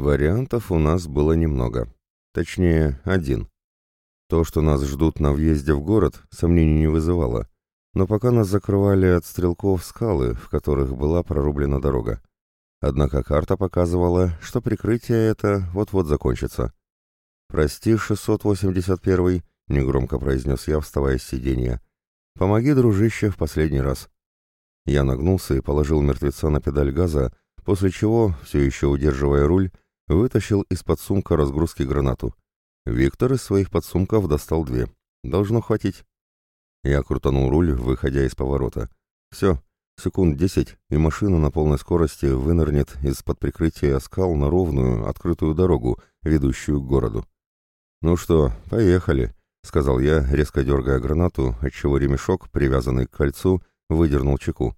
Вариантов у нас было немного. Точнее, один. То, что нас ждут на въезде в город, сомнений не вызывало. Но пока нас закрывали от стрелков скалы, в которых была прорублена дорога. Однако карта показывала, что прикрытие это вот-вот закончится. «Прости, 681-й», — негромко произнес я, вставая с сиденья. «Помоги, дружище, в последний раз». Я нагнулся и положил мертвеца на педаль газа, после чего, все еще удерживая руль, вытащил из-под сумка разгрузки гранату. Виктор из своих подсумков достал две. Должно хватить. Я крутанул руль, выходя из поворота. Все, секунд десять, и машина на полной скорости вынырнет из-под прикрытия скал на ровную, открытую дорогу, ведущую к городу. «Ну что, поехали», — сказал я, резко дергая гранату, отчего ремешок, привязанный к кольцу, выдернул чеку.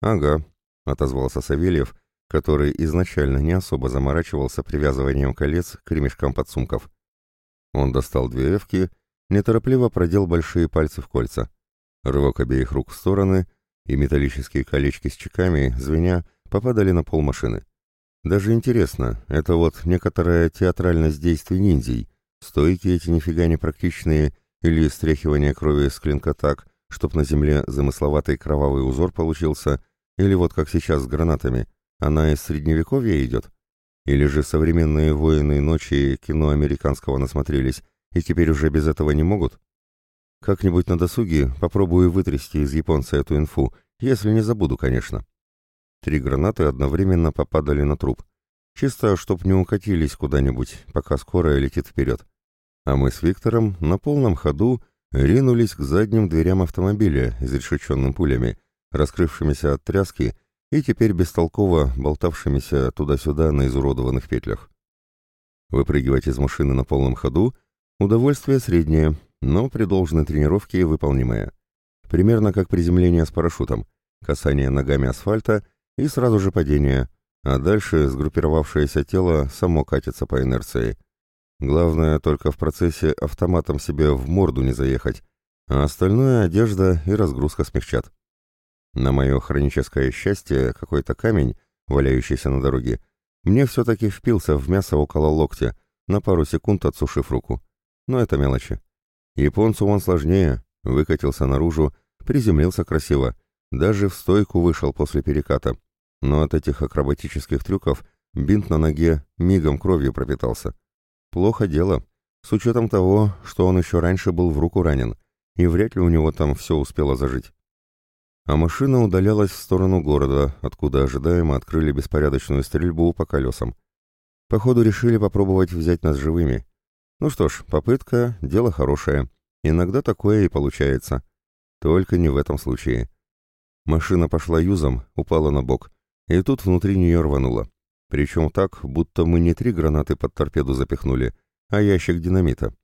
«Ага», — отозвался Савельев, который изначально не особо заморачивался привязыванием колец к ремешкам подсумков. Он достал две эвки, неторопливо продел большие пальцы в кольца. Рывок обеих рук в стороны, и металлические колечки с чеками, звеня, попадали на пол машины. Даже интересно, это вот некоторая театральность действий ниндзей, стойки эти нифига не практичные, или стряхивание крови с клинка так, чтоб на земле замысловатый кровавый узор получился, или вот как сейчас с гранатами — она из средневековья идет? Или же современные воины ночи кино американского насмотрелись и теперь уже без этого не могут? Как-нибудь на досуге попробую вытрясти из японца эту инфу, если не забуду, конечно. Три гранаты одновременно попадали на труп. Чисто, чтоб не укатились куда-нибудь, пока скорая летит вперед. А мы с Виктором на полном ходу ринулись к задним дверям автомобиля, изрешеченным пулями, раскрывшимися от тряски и теперь бестолково болтавшимися туда-сюда на изуродованных петлях. Выпрыгивать из машины на полном ходу – удовольствие среднее, но при должной тренировке выполнимое. Примерно как приземление с парашютом, касание ногами асфальта и сразу же падение, а дальше сгруппировавшееся тело само катится по инерции. Главное только в процессе автоматом себе в морду не заехать, а остальное одежда и разгрузка смягчат. На мое хроническое счастье, какой-то камень, валяющийся на дороге, мне все-таки впился в мясо около локтя, на пару секунд отсушив руку. Но это мелочи. Японцу он сложнее, выкатился наружу, приземлился красиво, даже в стойку вышел после переката. Но от этих акробатических трюков бинт на ноге мигом кровью пропитался. Плохо дело, с учетом того, что он еще раньше был в руку ранен, и вряд ли у него там все успело зажить а машина удалялась в сторону города, откуда ожидаемо открыли беспорядочную стрельбу по колесам. Походу решили попробовать взять нас живыми. Ну что ж, попытка — дело хорошее. Иногда такое и получается. Только не в этом случае. Машина пошла юзом, упала на бок, и тут внутри нее рвануло. Причем так, будто мы не три гранаты под торпеду запихнули, а ящик динамита.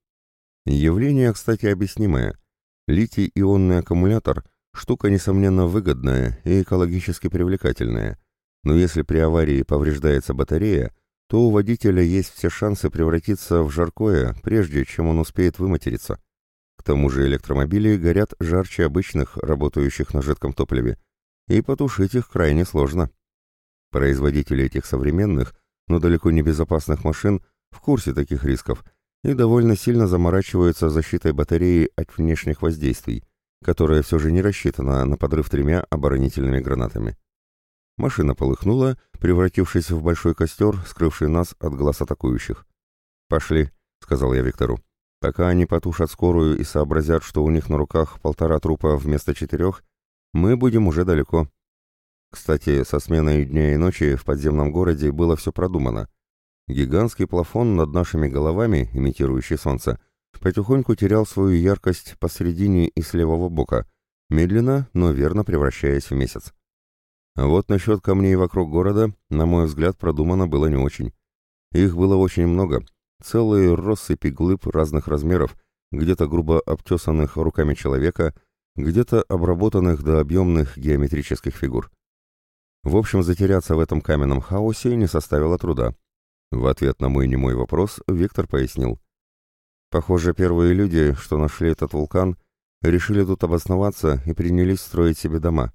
Явление, кстати, объяснимое. Литий-ионный аккумулятор — Штука, несомненно, выгодная и экологически привлекательная, но если при аварии повреждается батарея, то у водителя есть все шансы превратиться в жаркое, прежде чем он успеет выматериться. К тому же электромобили горят жарче обычных, работающих на жидком топливе, и потушить их крайне сложно. Производители этих современных, но далеко не безопасных машин в курсе таких рисков и довольно сильно заморачиваются защитой батареи от внешних воздействий, которая все же не рассчитана на подрыв тремя оборонительными гранатами. Машина полыхнула, превратившись в большой костер, скрывший нас от глаз атакующих. «Пошли», — сказал я Виктору. «Пока они потушат скорую и сообразят, что у них на руках полтора трупа вместо четырех, мы будем уже далеко». Кстати, со сменой дня и ночи в подземном городе было все продумано. Гигантский плафон над нашими головами, имитирующий солнце, потихоньку терял свою яркость посередине и с левого бока, медленно, но верно превращаясь в месяц. А вот насчет камней вокруг города, на мой взгляд, продумано было не очень. Их было очень много, целые россыпи глыб разных размеров, где-то грубо обтесанных руками человека, где-то обработанных до объемных геометрических фигур. В общем, затеряться в этом каменном хаосе не составило труда. В ответ на мой немой вопрос Виктор пояснил. Похоже, первые люди, что нашли этот вулкан, решили тут обосноваться и принялись строить себе дома.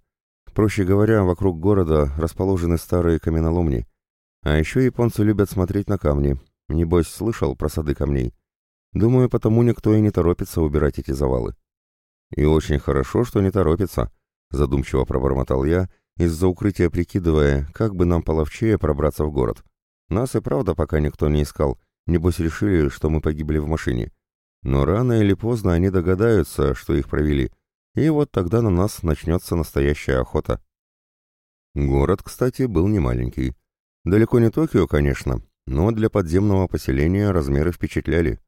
Проще говоря, вокруг города расположены старые каменоломни. А еще японцы любят смотреть на камни. Небось, слышал про сады камней. Думаю, потому никто и не торопится убирать эти завалы. И очень хорошо, что не торопится, задумчиво пробормотал я, из-за укрытия прикидывая, как бы нам половчее пробраться в город. Нас и правда пока никто не искал, небось решили, что мы погибли в машине. Но рано или поздно они догадаются, что их провели, и вот тогда на нас начнется настоящая охота. Город, кстати, был не маленький. Далеко не Токио, конечно, но для подземного поселения размеры впечатляли.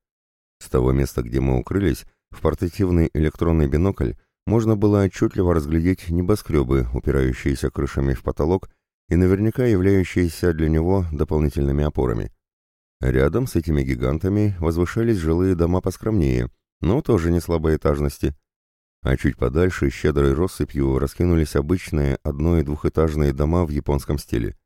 С того места, где мы укрылись, в портативный электронный бинокль можно было отчетливо разглядеть небоскребы, упирающиеся крышами в потолок и наверняка являющиеся для него дополнительными опорами. Рядом с этими гигантами возвышались жилые дома поскромнее, но тоже не слабоэтажности. А чуть подальше щедрой россыпью раскинулись обычные одно- и двухэтажные дома в японском стиле.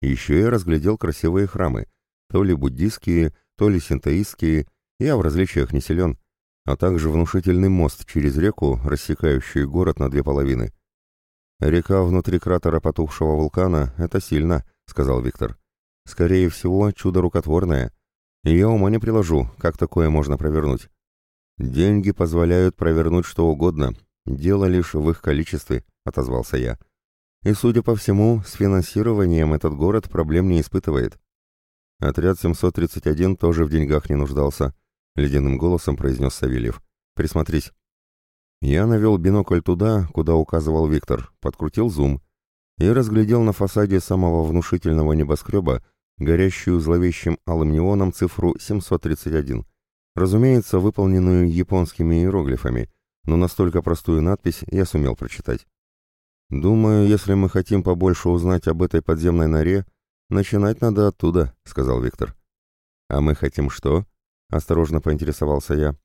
Еще я разглядел красивые храмы, то ли буддийские, то ли синтоистские, я в различиях не силен, а также внушительный мост через реку, рассекающий город на две половины. «Река внутри кратера потухшего вулкана — это сильно», — сказал Виктор. «Скорее всего, чудо рукотворное. И я ума не приложу, как такое можно провернуть. Деньги позволяют провернуть что угодно, дело лишь в их количестве», — отозвался я. И, судя по всему, с финансированием этот город проблем не испытывает. Отряд 731 тоже в деньгах не нуждался, ледяным голосом произнес Савельев. Присмотрись. Я навел бинокль туда, куда указывал Виктор, подкрутил зум и разглядел на фасаде самого внушительного небоскреба горящую зловещим алым неоном цифру 731. Разумеется, выполненную японскими иероглифами, но настолько простую надпись я сумел прочитать. «Думаю, если мы хотим побольше узнать об этой подземной норе, начинать надо оттуда», — сказал Виктор. «А мы хотим что?» — осторожно поинтересовался я.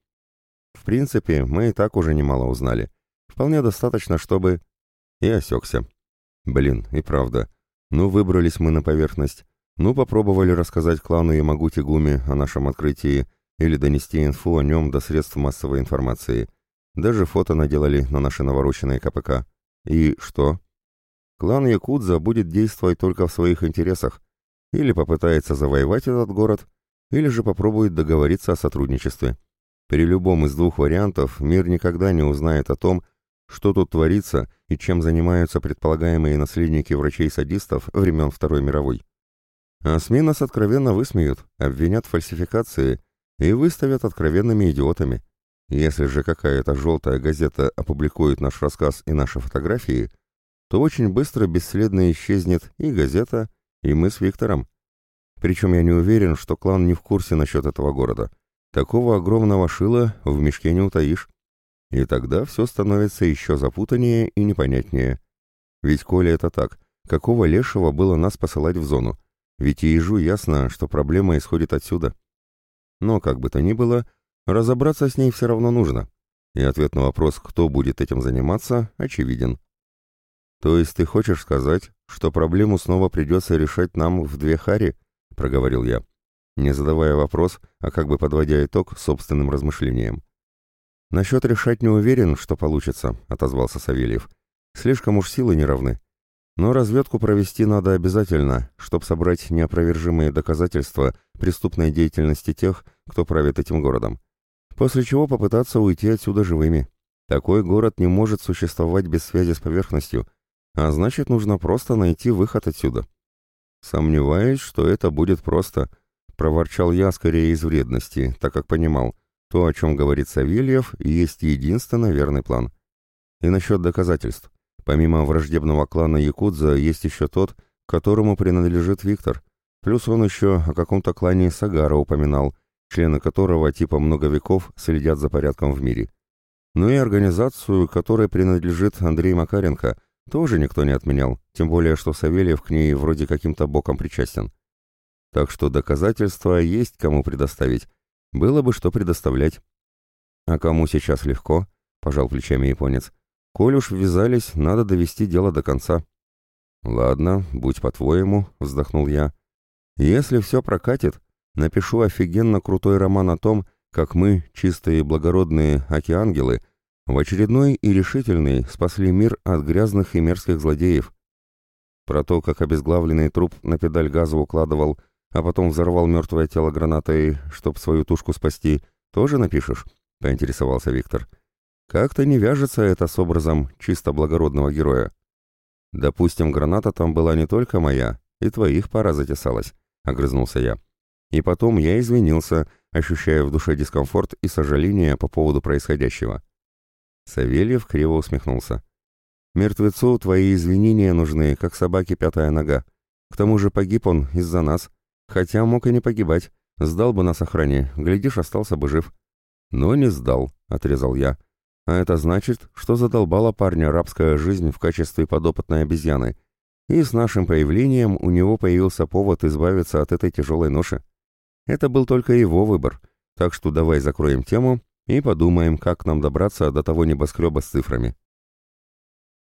«В принципе, мы и так уже немало узнали. Вполне достаточно, чтобы...» И осекся. «Блин, и правда. Ну, выбрались мы на поверхность. Ну, попробовали рассказать клану Ямагути Гуми о нашем открытии или донести инфу о нем до средств массовой информации. Даже фото наделали на наши навороченные КПК. И что? Клан Якудза будет действовать только в своих интересах. Или попытается завоевать этот город, или же попробует договориться о сотрудничестве. При любом из двух вариантов мир никогда не узнает о том, что тут творится и чем занимаются предполагаемые наследники врачей-садистов времен Второй мировой. А СМИ нас откровенно высмеют, обвинят в фальсификации и выставят откровенными идиотами. Если же какая-то желтая газета опубликует наш рассказ и наши фотографии, то очень быстро бесследно исчезнет и газета, и мы с Виктором. Причем я не уверен, что клан не в курсе насчет этого города. Такого огромного шила в мешке не утаишь. И тогда все становится еще запутаннее и непонятнее. Ведь коли это так, какого лешего было нас посылать в зону? Ведь и ежу ясно, что проблема исходит отсюда. Но, как бы то ни было, Разобраться с ней все равно нужно. И ответ на вопрос, кто будет этим заниматься, очевиден. То есть ты хочешь сказать, что проблему снова придется решать нам в две хари? Проговорил я, не задавая вопрос, а как бы подводя итог собственным размышлениям. «Насчет решать не уверен, что получится», — отозвался Савельев. «Слишком уж силы не равны. Но разведку провести надо обязательно, чтобы собрать неопровержимые доказательства преступной деятельности тех, кто правит этим городом после чего попытаться уйти отсюда живыми. Такой город не может существовать без связи с поверхностью, а значит, нужно просто найти выход отсюда. Сомневаюсь, что это будет просто, проворчал я скорее из вредности, так как понимал, то, о чем говорит Савельев, есть единственно верный план. И насчет доказательств. Помимо враждебного клана Якудза есть еще тот, которому принадлежит Виктор. Плюс он еще о каком-то клане Сагара упоминал, члены которого типа много веков следят за порядком в мире. Ну и организацию, которой принадлежит Андрей Макаренко, тоже никто не отменял, тем более что Савельев к ней вроде каким-то боком причастен. Так что доказательства есть кому предоставить, было бы что предоставлять. А кому сейчас легко, пожал плечами японец. Коль уж ввязались, надо довести дело до конца. Ладно, будь по-твоему, вздохнул я. Если все прокатит, напишу офигенно крутой роман о том, как мы, чистые и благородные океангелы, в очередной и решительный спасли мир от грязных и мерзких злодеев. Про то, как обезглавленный труп на педаль газа укладывал, а потом взорвал мертвое тело гранатой, чтоб свою тушку спасти, тоже напишешь?» — поинтересовался Виктор. «Как-то не вяжется это с образом чисто благородного героя». «Допустим, граната там была не только моя, и твоих пара затесалась», — огрызнулся я. И потом я извинился, ощущая в душе дискомфорт и сожаление по поводу происходящего. Савельев криво усмехнулся. «Мертвецу твои извинения нужны, как собаке пятая нога. К тому же погиб он из-за нас, хотя мог и не погибать. Сдал бы нас охране, глядишь, остался бы жив». «Но не сдал», — отрезал я. «А это значит, что задолбала парня рабская жизнь в качестве подопытной обезьяны, и с нашим появлением у него появился повод избавиться от этой тяжелой ноши. Это был только его выбор, так что давай закроем тему и подумаем, как нам добраться до того небоскреба с цифрами.